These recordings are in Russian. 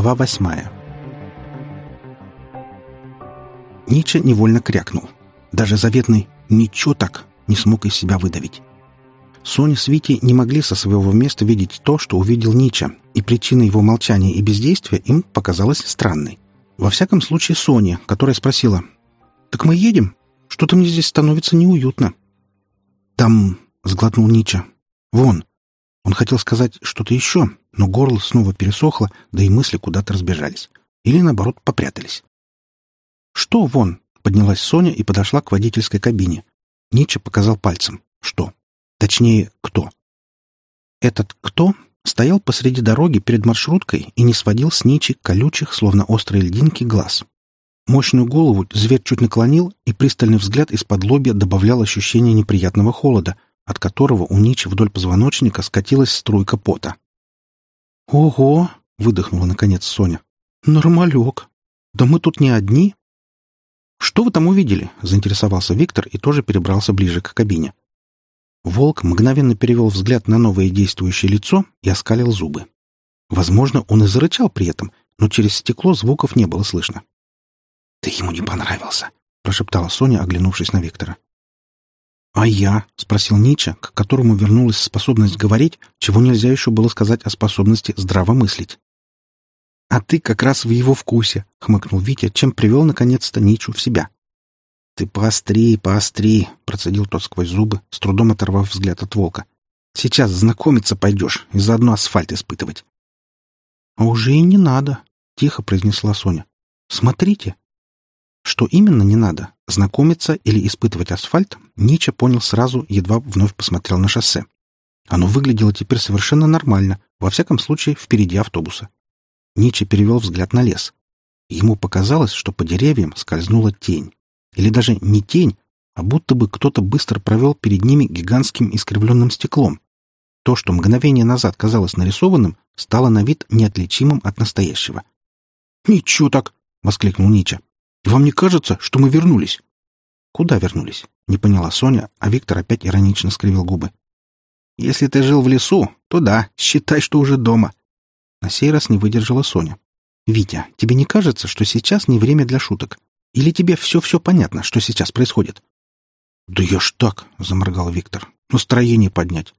Глава восьмая Нича невольно крякнул. Даже заветный «ничего так» не смог из себя выдавить. Соня с Витей не могли со своего места видеть то, что увидел Нича, и причина его молчания и бездействия им показалась странной. Во всяком случае, Соня, которая спросила «Так мы едем? Что-то мне здесь становится неуютно». «Там...» — сглотнул Нича. «Вон». Он хотел сказать что-то еще, но горло снова пересохло, да и мысли куда-то разбежались. Или, наоборот, попрятались. «Что вон?» — поднялась Соня и подошла к водительской кабине. Нича показал пальцем. «Что?» Точнее, кто? Этот «кто» стоял посреди дороги перед маршруткой и не сводил с Ничи колючих, словно острые льдинки, глаз. Мощную голову зверь чуть наклонил, и пристальный взгляд из-под лобья добавлял ощущение неприятного холода, от которого у Ничи вдоль позвоночника скатилась струйка пота. «Ого!» — выдохнула наконец Соня. «Нормалек! Да мы тут не одни!» «Что вы там увидели?» — заинтересовался Виктор и тоже перебрался ближе к кабине. Волк мгновенно перевел взгляд на новое действующее лицо и оскалил зубы. Возможно, он и зарычал при этом, но через стекло звуков не было слышно. «Ты ему не понравился», — прошептала Соня, оглянувшись на Виктора. «А я?» — спросил Нича, к которому вернулась способность говорить, чего нельзя еще было сказать о способности здраво мыслить. «А ты как раз в его вкусе», — хмыкнул Витя, чем привел наконец-то Ничу в себя. «Ты поостри, поостри», — процедил тот сквозь зубы, с трудом оторвав взгляд от волка. «Сейчас знакомиться пойдешь и заодно асфальт испытывать». «А уже и не надо», — тихо произнесла Соня. «Смотрите». Что именно не надо, знакомиться или испытывать асфальт, Нича понял сразу, едва вновь посмотрел на шоссе. Оно выглядело теперь совершенно нормально, во всяком случае, впереди автобуса. Нича перевел взгляд на лес. Ему показалось, что по деревьям скользнула тень. Или даже не тень, а будто бы кто-то быстро провел перед ними гигантским искривленным стеклом. То, что мгновение назад казалось нарисованным, стало на вид неотличимым от настоящего. «Ничего так!» — воскликнул Нича. «Вам не кажется, что мы вернулись?» «Куда вернулись?» — не поняла Соня, а Виктор опять иронично скривил губы. «Если ты жил в лесу, то да, считай, что уже дома». На сей раз не выдержала Соня. «Витя, тебе не кажется, что сейчас не время для шуток? Или тебе все-все понятно, что сейчас происходит?» «Да я ж так!» — заморгал Виктор. «Настроение поднять!»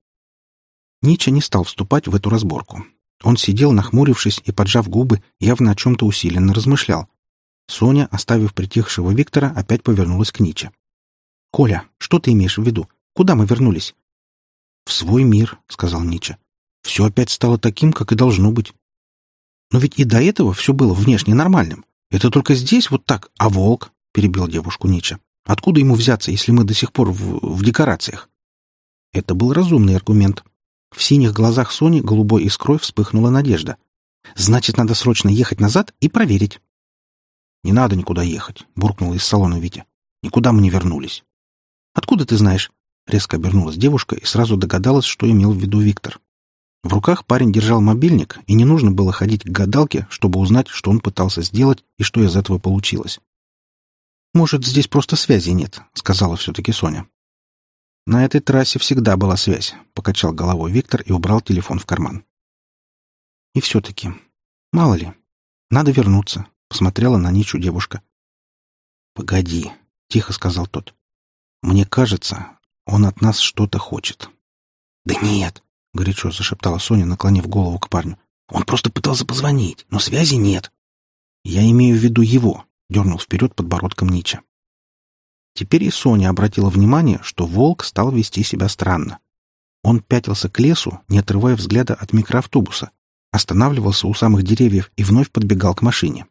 Нича не стал вступать в эту разборку. Он сидел, нахмурившись и поджав губы, явно о чем-то усиленно размышлял. Соня, оставив притихшего Виктора, опять повернулась к Ниче. «Коля, что ты имеешь в виду? Куда мы вернулись?» «В свой мир», — сказал Нича. «Все опять стало таким, как и должно быть». «Но ведь и до этого все было внешне нормальным. «Это только здесь вот так, а волк?» — перебил девушку Нича. «Откуда ему взяться, если мы до сих пор в, в декорациях?» Это был разумный аргумент. В синих глазах Сони голубой искрой вспыхнула надежда. «Значит, надо срочно ехать назад и проверить». «Не надо никуда ехать», — буркнула из салона Витя. «Никуда мы не вернулись». «Откуда ты знаешь?» Резко обернулась девушка и сразу догадалась, что имел в виду Виктор. В руках парень держал мобильник, и не нужно было ходить к гадалке, чтобы узнать, что он пытался сделать и что из этого получилось. «Может, здесь просто связи нет», — сказала все-таки Соня. «На этой трассе всегда была связь», — покачал головой Виктор и убрал телефон в карман. «И все-таки, мало ли, надо вернуться», — посмотрела на Ничу девушка. «Погоди», — тихо сказал тот. «Мне кажется, он от нас что-то хочет». «Да нет», — горячо зашептала Соня, наклонив голову к парню. «Он просто пытался позвонить, но связи нет». «Я имею в виду его», — дернул вперед подбородком Нича. Теперь и Соня обратила внимание, что волк стал вести себя странно. Он пятился к лесу, не отрывая взгляда от микроавтобуса, останавливался у самых деревьев и вновь подбегал к машине.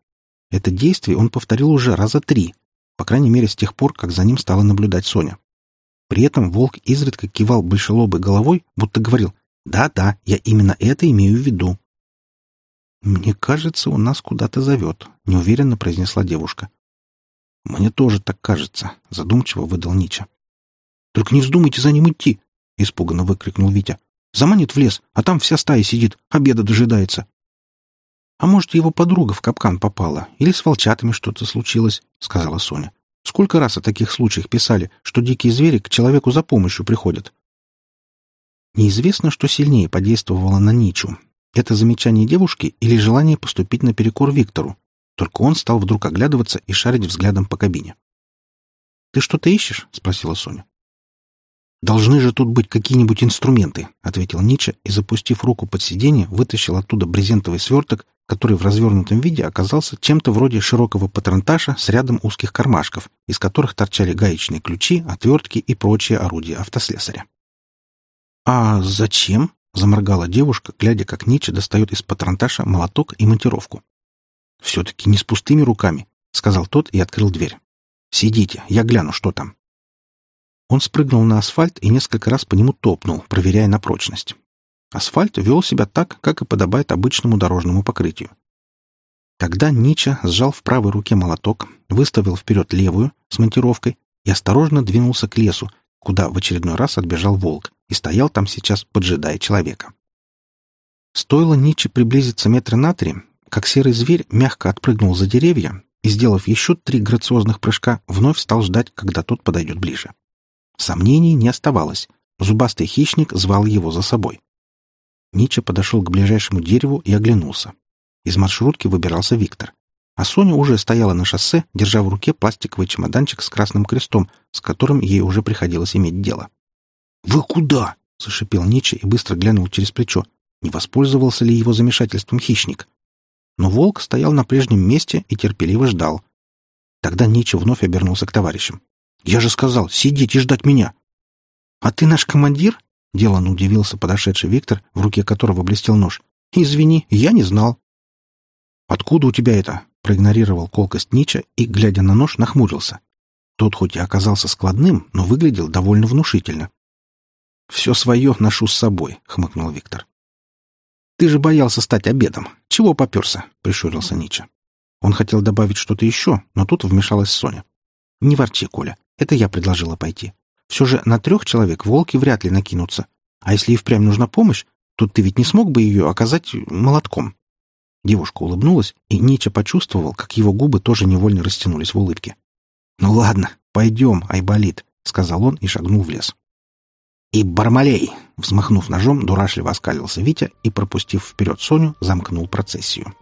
Это действие он повторил уже раза три, по крайней мере с тех пор, как за ним стала наблюдать Соня. При этом волк изредка кивал большелобой головой, будто говорил да-да, я именно это имею в виду. Мне кажется, он нас куда-то зовет, неуверенно произнесла девушка. Мне тоже так кажется, задумчиво выдал Нича. Только не вздумайте за ним идти, испуганно выкрикнул Витя. Заманит в лес, а там вся стая сидит, обеда дожидается. А может, его подруга в капкан попала, или с волчатами что-то случилось, сказала Соня. Сколько раз о таких случаях писали, что дикие звери к человеку за помощью приходят. Неизвестно, что сильнее подействовало на Ничу. это замечание девушки или желание поступить наперекор Виктору. Только он стал вдруг оглядываться и шарить взглядом по кабине. «Ты что-то ищешь?» — спросила Соня. «Должны же тут быть какие-нибудь инструменты», — ответил Нича и, запустив руку под сиденье, вытащил оттуда брезентовый сверток, который в развернутом виде оказался чем-то вроде широкого патронташа с рядом узких кармашков, из которых торчали гаечные ключи, отвертки и прочие орудия автослесаря. «А зачем?» — заморгала девушка, глядя, как Нича достает из патронташа молоток и монтировку. «Все-таки не с пустыми руками», — сказал тот и открыл дверь. «Сидите, я гляну, что там». Он спрыгнул на асфальт и несколько раз по нему топнул, проверяя на прочность. Асфальт вел себя так, как и подобает обычному дорожному покрытию. Тогда Нича сжал в правой руке молоток, выставил вперед левую с монтировкой и осторожно двинулся к лесу, куда в очередной раз отбежал волк и стоял там сейчас, поджидая человека. Стоило Ниче приблизиться метра на три, как серый зверь мягко отпрыгнул за деревья и, сделав еще три грациозных прыжка, вновь стал ждать, когда тот подойдет ближе. Сомнений не оставалось. Зубастый хищник звал его за собой. Нича подошел к ближайшему дереву и оглянулся. Из маршрутки выбирался Виктор. А Соня уже стояла на шоссе, держа в руке пластиковый чемоданчик с красным крестом, с которым ей уже приходилось иметь дело. «Вы куда?» — зашипел Нича и быстро глянул через плечо. Не воспользовался ли его замешательством хищник? Но волк стоял на прежнем месте и терпеливо ждал. Тогда Нича вновь обернулся к товарищам. Я же сказал, сидеть и ждать меня. А ты наш командир? Деланно удивился подошедший Виктор, в руке которого блестел нож. Извини, я не знал. Откуда у тебя это? Проигнорировал колкость Нича и, глядя на нож, нахмурился. Тот хоть и оказался складным, но выглядел довольно внушительно. «Все свое ношу с собой», — хмыкнул Виктор. «Ты же боялся стать обедом. Чего поперся?» — прищурился Нича. Он хотел добавить что-то еще, но тут вмешалась Соня. «Не ворчи, Коля. Это я предложила пойти. Все же на трех человек волки вряд ли накинутся. А если и впрямь нужна помощь, то ты ведь не смог бы ее оказать молотком. Девушка улыбнулась, и Нича почувствовал, как его губы тоже невольно растянулись в улыбке. «Ну ладно, пойдем, Айболит», — сказал он и шагнул в лес. «И Бармалей!» — взмахнув ножом, дурашливо оскалился Витя и, пропустив вперед Соню, замкнул процессию.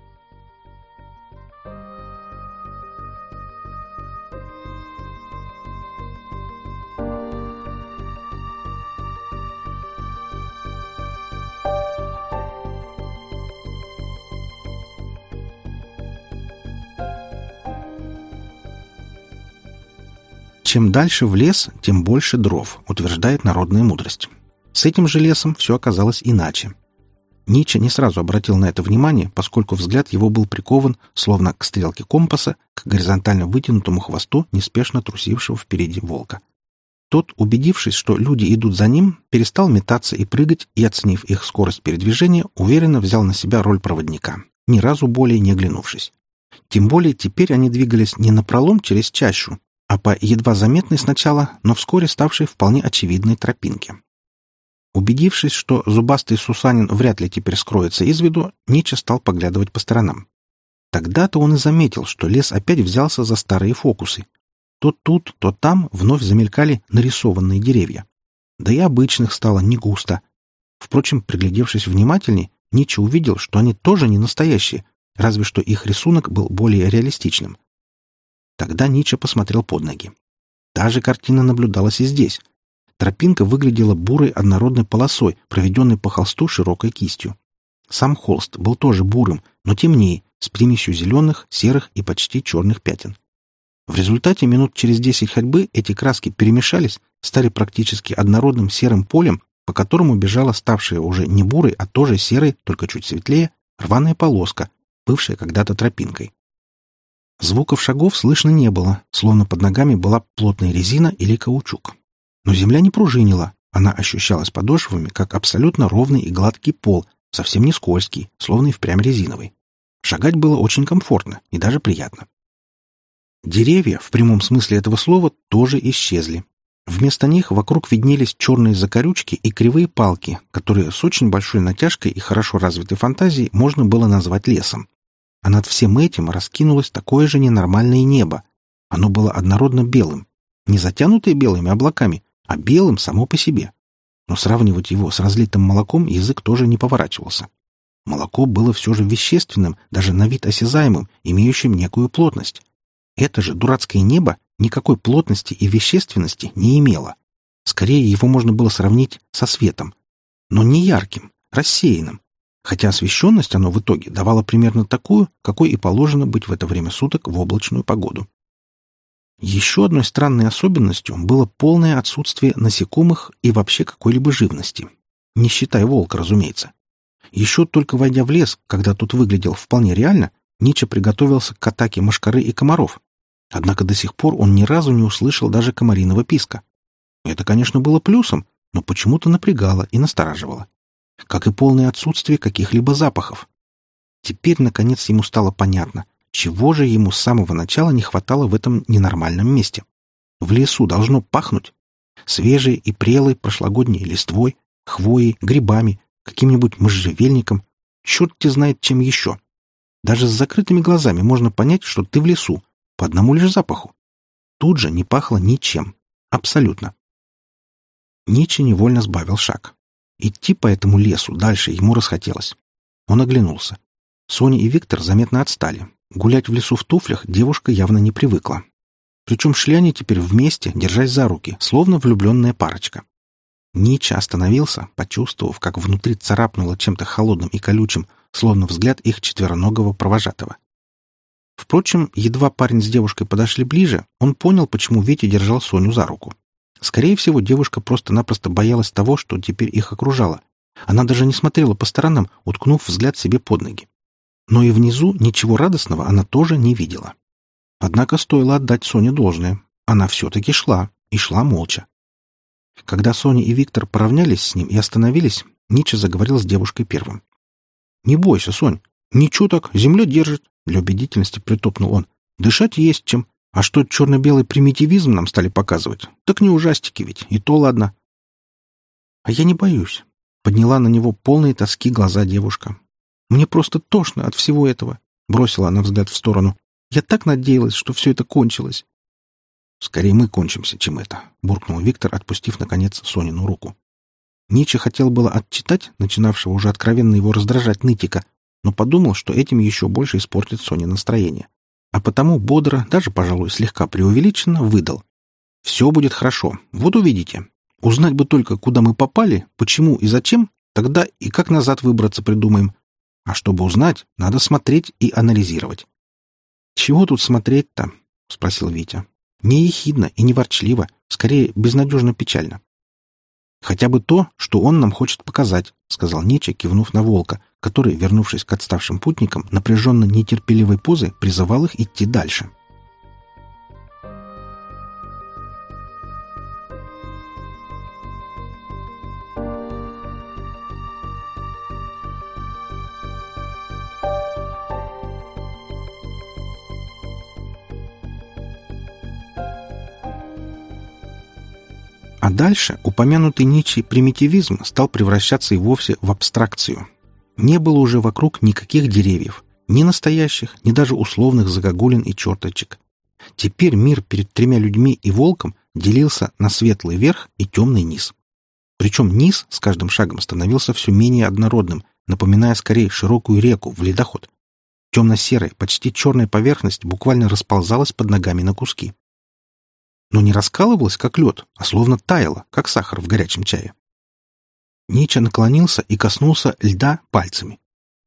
Чем дальше в лес, тем больше дров, утверждает народная мудрость. С этим же лесом все оказалось иначе. Ниче не сразу обратил на это внимание, поскольку взгляд его был прикован, словно к стрелке компаса, к горизонтально вытянутому хвосту, неспешно трусившего впереди волка. Тот, убедившись, что люди идут за ним, перестал метаться и прыгать, и, оценив их скорость передвижения, уверенно взял на себя роль проводника, ни разу более не оглянувшись. Тем более теперь они двигались не напролом через чащу, а по едва заметной сначала, но вскоре ставшей вполне очевидной тропинке. Убедившись, что зубастый Сусанин вряд ли теперь скроется из виду, Нича стал поглядывать по сторонам. Тогда-то он и заметил, что лес опять взялся за старые фокусы. То тут, то там вновь замелькали нарисованные деревья. Да и обычных стало не густо. Впрочем, приглядевшись внимательней, Нича увидел, что они тоже не настоящие, разве что их рисунок был более реалистичным. Тогда Нича посмотрел под ноги. Та же картина наблюдалась и здесь. Тропинка выглядела бурой однородной полосой, проведенной по холсту широкой кистью. Сам холст был тоже бурым, но темнее, с примесью зеленых, серых и почти черных пятен. В результате минут через десять ходьбы эти краски перемешались, стали практически однородным серым полем, по которому бежала ставшая уже не бурой, а тоже серой, только чуть светлее, рваная полоска, бывшая когда-то тропинкой. Звуков шагов слышно не было, словно под ногами была плотная резина или каучук. Но земля не пружинила, она ощущалась подошвами, как абсолютно ровный и гладкий пол, совсем не скользкий, словно и впрямь резиновый. Шагать было очень комфортно и даже приятно. Деревья, в прямом смысле этого слова, тоже исчезли. Вместо них вокруг виднелись черные закорючки и кривые палки, которые с очень большой натяжкой и хорошо развитой фантазией можно было назвать лесом. А над всем этим раскинулось такое же ненормальное небо. Оно было однородно белым. Не затянутое белыми облаками, а белым само по себе. Но сравнивать его с разлитым молоком язык тоже не поворачивался. Молоко было все же вещественным, даже на вид осязаемым, имеющим некую плотность. Это же дурацкое небо никакой плотности и вещественности не имело. Скорее, его можно было сравнить со светом. Но не ярким, рассеянным. Хотя освещенность оно в итоге давало примерно такую, какой и положено быть в это время суток в облачную погоду. Еще одной странной особенностью было полное отсутствие насекомых и вообще какой-либо живности. Не считая волка, разумеется. Еще только войдя в лес, когда тут выглядел вполне реально, Нича приготовился к атаке мошкары и комаров. Однако до сих пор он ни разу не услышал даже комариного писка. Это, конечно, было плюсом, но почему-то напрягало и настораживало. Как и полное отсутствие каких-либо запахов. Теперь, наконец, ему стало понятно, чего же ему с самого начала не хватало в этом ненормальном месте. В лесу должно пахнуть. Свежей и прелой прошлогодней листвой, хвоей, грибами, каким-нибудь можжевельником, черт те знает чем еще. Даже с закрытыми глазами можно понять, что ты в лесу, по одному лишь запаху. Тут же не пахло ничем. Абсолютно. Ничи невольно сбавил шаг. Идти по этому лесу дальше ему расхотелось. Он оглянулся. Соня и Виктор заметно отстали. Гулять в лесу в туфлях девушка явно не привыкла. Причем шли они теперь вместе, держась за руки, словно влюбленная парочка. Нича остановился, почувствовав, как внутри царапнуло чем-то холодным и колючим, словно взгляд их четвероногого провожатого. Впрочем, едва парень с девушкой подошли ближе, он понял, почему Витя держал Соню за руку. Скорее всего, девушка просто-напросто боялась того, что теперь их окружало. Она даже не смотрела по сторонам, уткнув взгляд себе под ноги. Но и внизу ничего радостного она тоже не видела. Однако стоило отдать Соне должное. Она все-таки шла, и шла молча. Когда Соня и Виктор поравнялись с ним и остановились, Нича заговорил с девушкой первым. «Не бойся, Сонь. Ничего так, земля держит», — для убедительности притопнул он. «Дышать есть чем. А что черно-белый примитивизм нам стали показывать? Так не ужастики ведь, и то ладно». «А я не боюсь», — подняла на него полные тоски глаза девушка. «Мне просто тошно от всего этого», — бросила она взгляд в сторону. «Я так надеялась, что все это кончилось». «Скорее мы кончимся, чем это», — буркнул Виктор, отпустив, наконец, Сонину руку. Ниче хотел было отчитать, начинавшего уже откровенно его раздражать нытика, но подумал, что этим еще больше испортит Соне настроение. А потому бодро, даже, пожалуй, слегка преувеличенно, выдал. «Все будет хорошо. Вот увидите. Узнать бы только, куда мы попали, почему и зачем, тогда и как назад выбраться придумаем. А чтобы узнать, надо смотреть и анализировать». «Чего тут смотреть-то?» — спросил Витя. Не ехидно и не ворчливо, скорее безнадежно печально. «Хотя бы то, что он нам хочет показать», — сказал Ниче, кивнув на волка, который, вернувшись к отставшим путникам, напряженно нетерпеливой позы призывал их идти дальше. Дальше упомянутый Ницше примитивизм стал превращаться и вовсе в абстракцию. Не было уже вокруг никаких деревьев, ни настоящих, ни даже условных загогулин и черточек. Теперь мир перед тремя людьми и волком делился на светлый верх и темный низ. Причем низ с каждым шагом становился все менее однородным, напоминая скорее широкую реку в ледоход. Темно-серая, почти черная поверхность буквально расползалась под ногами на куски но не раскалывалась, как лед, а словно таяла, как сахар в горячем чае. Нича наклонился и коснулся льда пальцами.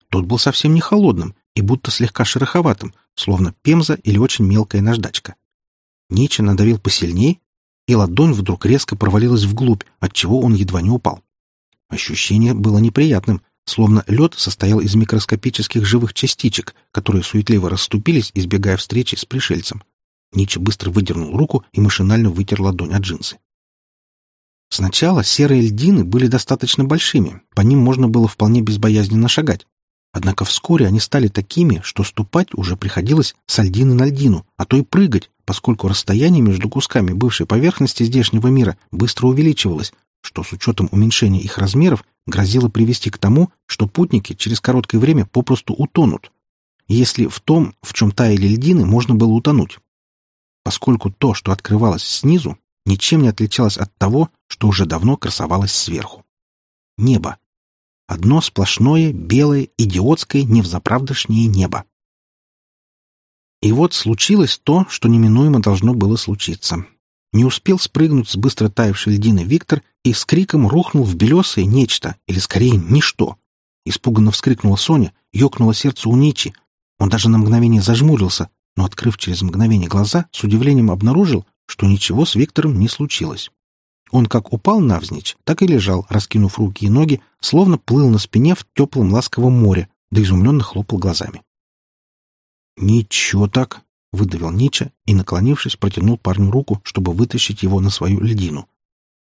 Тот был совсем не холодным и будто слегка шероховатым, словно пемза или очень мелкая наждачка. Нича надавил посильней, и ладонь вдруг резко провалилась вглубь, отчего он едва не упал. Ощущение было неприятным, словно лед состоял из микроскопических живых частичек, которые суетливо расступились, избегая встречи с пришельцем. Ничи быстро выдернул руку и машинально вытер ладонь от джинсы. Сначала серые льдины были достаточно большими, по ним можно было вполне безбоязненно шагать. Однако вскоре они стали такими, что ступать уже приходилось с льдины на льдину, а то и прыгать, поскольку расстояние между кусками бывшей поверхности здешнего мира быстро увеличивалось, что с учетом уменьшения их размеров грозило привести к тому, что путники через короткое время попросту утонут, если в том, в чем таяли льдины, можно было утонуть поскольку то, что открывалось снизу, ничем не отличалось от того, что уже давно красовалось сверху. Небо. Одно сплошное, белое, идиотское, невзаправдошнее небо. И вот случилось то, что неминуемо должно было случиться. Не успел спрыгнуть с быстро таявшей льдины Виктор и с криком рухнул в белесое нечто, или скорее ничто. Испуганно вскрикнула Соня, ёкнуло сердце у Ничи. Он даже на мгновение зажмурился, но, открыв через мгновение глаза, с удивлением обнаружил, что ничего с Виктором не случилось. Он как упал навзничь, так и лежал, раскинув руки и ноги, словно плыл на спине в теплом ласковом море, да изумленно хлопал глазами. «Ничего так!» — выдавил Нича и, наклонившись, протянул парню руку, чтобы вытащить его на свою льдину.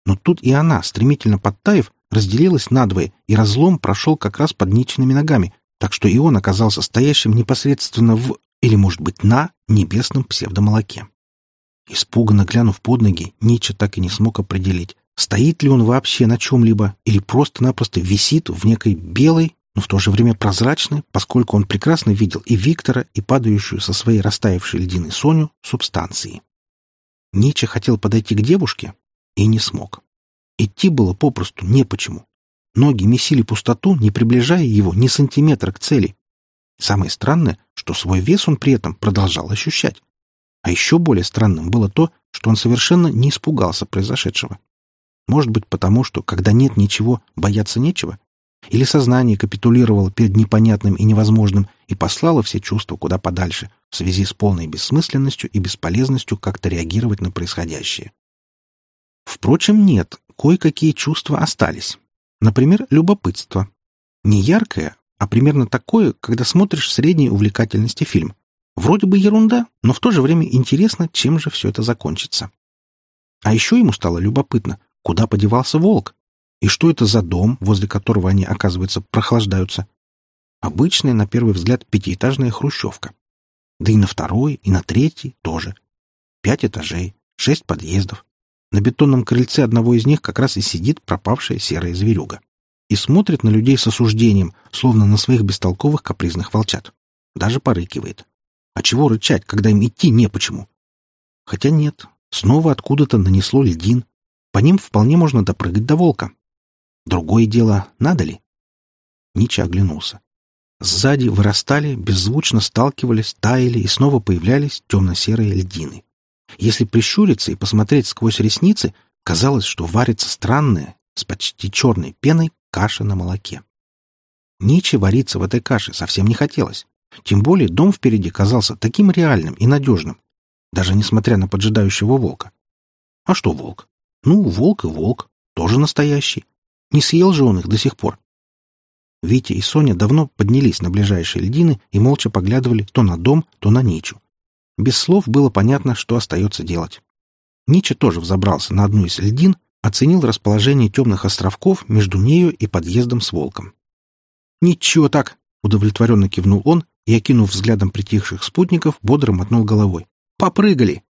Но тут и она, стремительно подтаив, разделилась надвое, и разлом прошел как раз под Ничиными ногами, так что и он оказался стоящим непосредственно в, или, может быть, на небесном псевдомолоке. Испуганно глянув под ноги, Нича так и не смог определить, стоит ли он вообще на чем-либо или просто-напросто висит в некой белой, но в то же время прозрачной, поскольку он прекрасно видел и Виктора, и падающую со своей растаявшей льдины Соню субстанции. Нича хотел подойти к девушке и не смог. Идти было попросту не почему. Ноги месили пустоту, не приближая его ни сантиметра к цели. Самое странное, что свой вес он при этом продолжал ощущать. А еще более странным было то, что он совершенно не испугался произошедшего. Может быть, потому что, когда нет ничего, бояться нечего? Или сознание капитулировало перед непонятным и невозможным и послало все чувства куда подальше в связи с полной бессмысленностью и бесполезностью как-то реагировать на происходящее? Впрочем, нет, кое-какие чувства остались. Например, любопытство. Не яркое, а примерно такое, когда смотришь средней увлекательности фильм. Вроде бы ерунда, но в то же время интересно, чем же все это закончится. А еще ему стало любопытно, куда подевался волк, и что это за дом, возле которого они, оказывается, прохлаждаются. Обычная, на первый взгляд, пятиэтажная хрущевка. Да и на второй, и на третий тоже. Пять этажей, шесть подъездов. На бетонном крыльце одного из них как раз и сидит пропавшая серая зверюга. И смотрит на людей с осуждением, словно на своих бестолковых капризных волчат. Даже порыкивает. А чего рычать, когда им идти не почему? Хотя нет, снова откуда-то нанесло льдин. По ним вполне можно допрыгать до волка. Другое дело, надо ли? Нича оглянулся. Сзади вырастали, беззвучно сталкивались, таяли и снова появлялись темно-серые льдины. Если прищуриться и посмотреть сквозь ресницы, казалось, что варится странная, с почти черной пеной, каша на молоке. Ниче вариться в этой каше совсем не хотелось. Тем более дом впереди казался таким реальным и надежным, даже несмотря на поджидающего волка. А что волк? Ну, волк и волк, тоже настоящий. Не съел же он их до сих пор. Витя и Соня давно поднялись на ближайшие льдины и молча поглядывали то на дом, то на Ничу. Без слов было понятно, что остается делать. Нича тоже взобрался на одну из льдин, оценил расположение темных островков между нею и подъездом с волком. «Ничего так!» — удовлетворенно кивнул он и, окинув взглядом притихших спутников, бодро мотнул головой. «Попрыгали!»